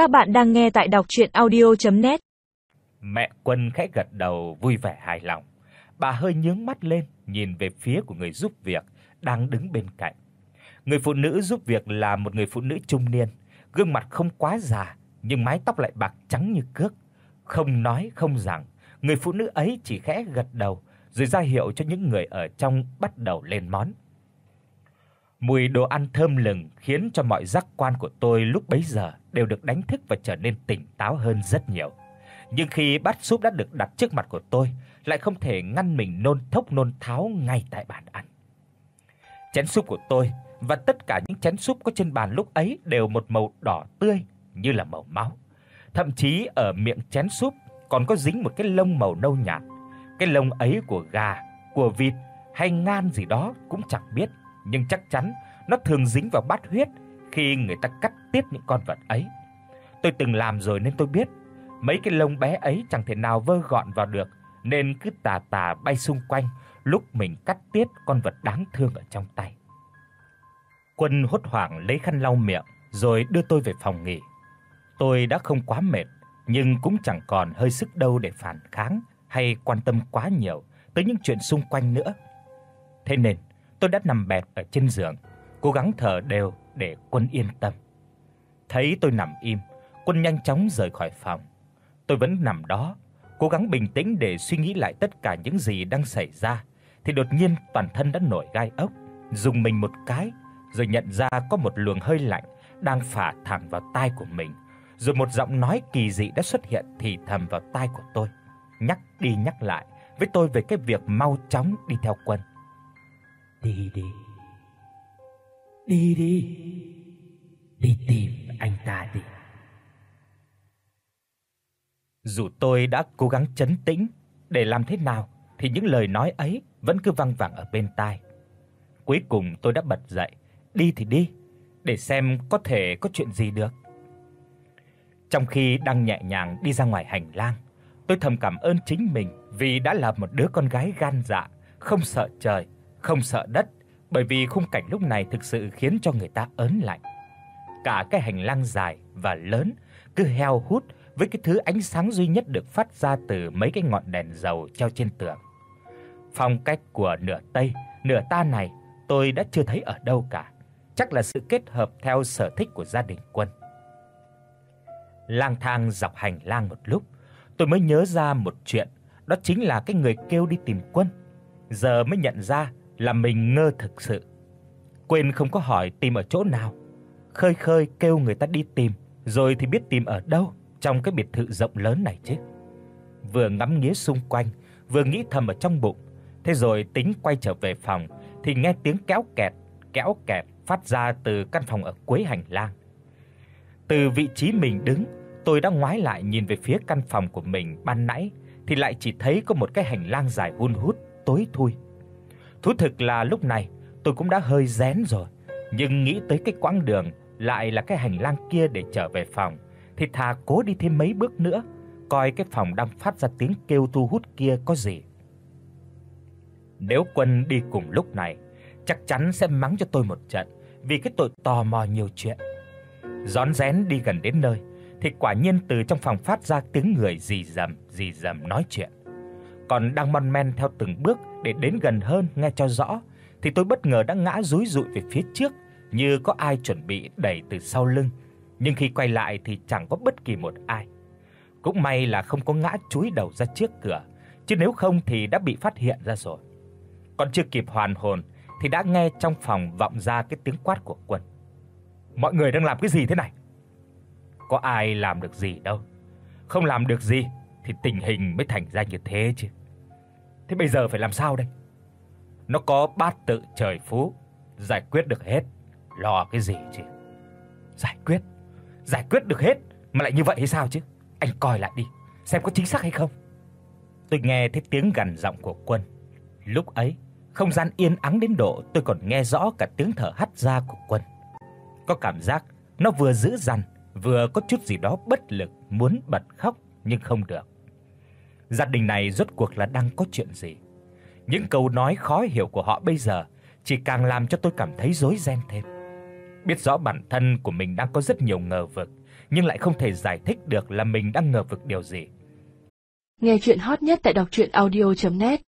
Các bạn đang nghe tại đọc audio net Mẹ Quân khẽ gật đầu vui vẻ hài lòng. Bà hơi nhướng mắt lên nhìn về phía của người giúp việc đang đứng bên cạnh. Người phụ nữ giúp việc là một người phụ nữ trung niên, gương mặt không quá già nhưng mái tóc lại bạc trắng như cước. Không nói không rằng, người phụ nữ ấy chỉ khẽ gật đầu rồi ra hiệu cho những người ở trong bắt đầu lên món. Mùi đồ ăn thơm lừng khiến cho mọi giác quan của tôi lúc bấy giờ đều được đánh thức và trở nên tỉnh táo hơn rất nhiều. Nhưng khi bát súp đã được đặt trước mặt của tôi, lại không thể ngăn mình nôn thốc nôn tháo ngay tại bàn ăn. Chén súp của tôi và tất cả những chén súp có trên bàn lúc ấy đều một màu đỏ tươi như là màu máu. Thậm chí ở miệng chén súp còn có dính một cái lông màu nâu nhạt. Cái lông ấy của gà, của vịt hay ngan gì đó cũng chẳng biết, nhưng chắc chắn nó thường dính vào bát huyết khi người ta cắt tiết những con vật ấy. Tôi từng làm rồi nên tôi biết, mấy cái lông bé ấy chẳng thể nào vơ gọn vào được, nên cứ tà tà bay xung quanh lúc mình cắt tiết con vật đáng thương ở trong tay. Quân hốt hoảng lấy khăn lau miệng rồi đưa tôi về phòng nghỉ. Tôi đã không quá mệt, nhưng cũng chẳng còn hơi sức đâu để phản kháng hay quan tâm quá nhiều tới những chuyện xung quanh nữa. Thế nên, tôi đã nằm bẹp ở trên giường, cố gắng thở đều để Quân yên tâm. Thấy tôi nằm im, Quân nhanh chóng rời khỏi phòng. Tôi vẫn nằm đó, cố gắng bình tĩnh để suy nghĩ lại tất cả những gì đang xảy ra thì đột nhiên toàn thân đã nổi gai ốc, dùng mình một cái rồi nhận ra có một luồng hơi lạnh đang phả thẳng vào tai của mình, rồi một giọng nói kỳ dị đã xuất hiện thì thầm vào tai của tôi, nhắc đi nhắc lại với tôi về cái việc mau chóng đi theo quân. Đi đi. Đi đi. Đi tìm anh ta đi. Dù tôi đã cố gắng chấn tĩnh để làm thế nào thì những lời nói ấy vẫn cứ văng vẳng ở bên tai. Cuối cùng tôi đã bật dậy, đi thì đi, để xem có thể có chuyện gì được. Trong khi đang nhẹ nhàng đi ra ngoài hành lang, tôi thầm cảm ơn chính mình vì đã là một đứa con gái gan dạ, không sợ trời, không sợ đất, bởi vì khung cảnh lúc này thực sự khiến cho người ta ớn lạnh. Cả cái hành lang dài và lớn cứ heo hút với cái thứ ánh sáng duy nhất được phát ra từ mấy cái ngọn đèn dầu treo trên tường. Phong cách của nửa Tây, nửa ta này tôi đã chưa thấy ở đâu cả. Chắc là sự kết hợp theo sở thích của gia đình Quân. Lang thang dọc hành lang một lúc, tôi mới nhớ ra một chuyện, đó chính là cái người kêu đi tìm Quân. Giờ mới nhận ra là mình ngơ thực sự. Quên không có hỏi tìm ở chỗ nào. Khơi khơi kêu người ta đi tìm, rồi thì biết tìm ở đâu trong cái biệt thự rộng lớn này chứ. Vừa ngắm nghía xung quanh, vừa nghĩ thầm ở trong bụng, thế rồi tính quay trở về phòng thì nghe tiếng kéo kẹt, kéo kẹt phát ra từ căn phòng ở cuối hành lang. Từ vị trí mình đứng, tôi đã ngoái lại nhìn về phía căn phòng của mình ban nãy thì lại chỉ thấy có một cái hành lang dài hun hút tối thui. Thú thực là lúc này tôi cũng đã hơi rén rồi, nhưng nghĩ tới cái quãng đường lại là cái hành lang kia để trở về phòng thì thà cố đi thêm mấy bước nữa, coi cái phòng đang phát ra tiếng kêu thu hút kia có gì. Nếu Quân đi cùng lúc này, chắc chắn sẽ mắng cho tôi một trận vì cái tội tò mò nhiều chuyện. Rón rén đi gần đến nơi thì quả nhiên từ trong phòng phát ra tiếng người rì rầm rì rầm nói chuyện. Còn đang mon men theo từng bước để đến gần hơn nghe cho rõ thì tôi bất ngờ đã ngã rúi rụi về phía trước như có ai chuẩn bị đẩy từ sau lưng nhưng khi quay lại thì chẳng có bất kỳ một ai. Cũng may là không có ngã chúi đầu ra trước cửa, chứ nếu không thì đã bị phát hiện ra rồi. Còn chưa kịp hoàn hồn thì đã nghe trong phòng vọng ra cái tiếng quát của Quân. Mọi người đang làm cái gì thế này? Có ai làm được gì đâu. Không làm được gì thì tình hình mới thành ra như thế chứ. Thế bây giờ phải làm sao đây? Nó có bát tự trời phú, giải quyết được hết, lo cái gì chứ? Giải quyết? giải quyết được hết mà lại như vậy hay sao chứ? Anh coi lại đi, xem có chính xác hay không. Tôi nghe thấy tiếng gằn giọng của Quân. Lúc ấy, không gian yên ắng đến độ tôi còn nghe rõ cả tiếng thở hắt ra của Quân. Có cảm giác nó vừa dữ dằn, vừa có chút gì đó bất lực muốn bật khóc nhưng không được. Gia đình này rốt cuộc là đang có chuyện gì? Những câu nói khó hiểu của họ bây giờ chỉ càng làm cho tôi cảm thấy rối ren thêm biết rõ bản thân của mình đang có rất nhiều ngờ vực, nhưng lại không thể giải thích được là mình đang ngờ vực điều gì. Nghe truyện hot nhất tại doctruyenaudio.net